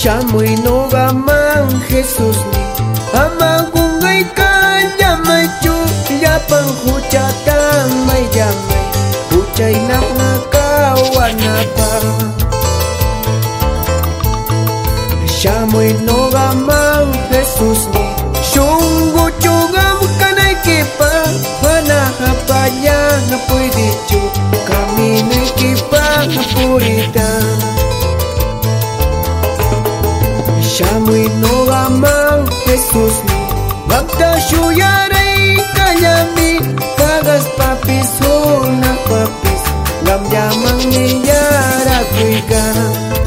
shamuy noga man Jesús ni ama kungay kanya may chu yapan huchata may yamay huchay napna kawanapa shamuy noga man Jesús ni shungu chugam kanay kipa panahapaya na pwede chu kamina kipa puritan Chamuino gaman Jesús. Mi Bakta shuyarei kanyami Kagas papis. Huna papis Gam yamang niyara kuikan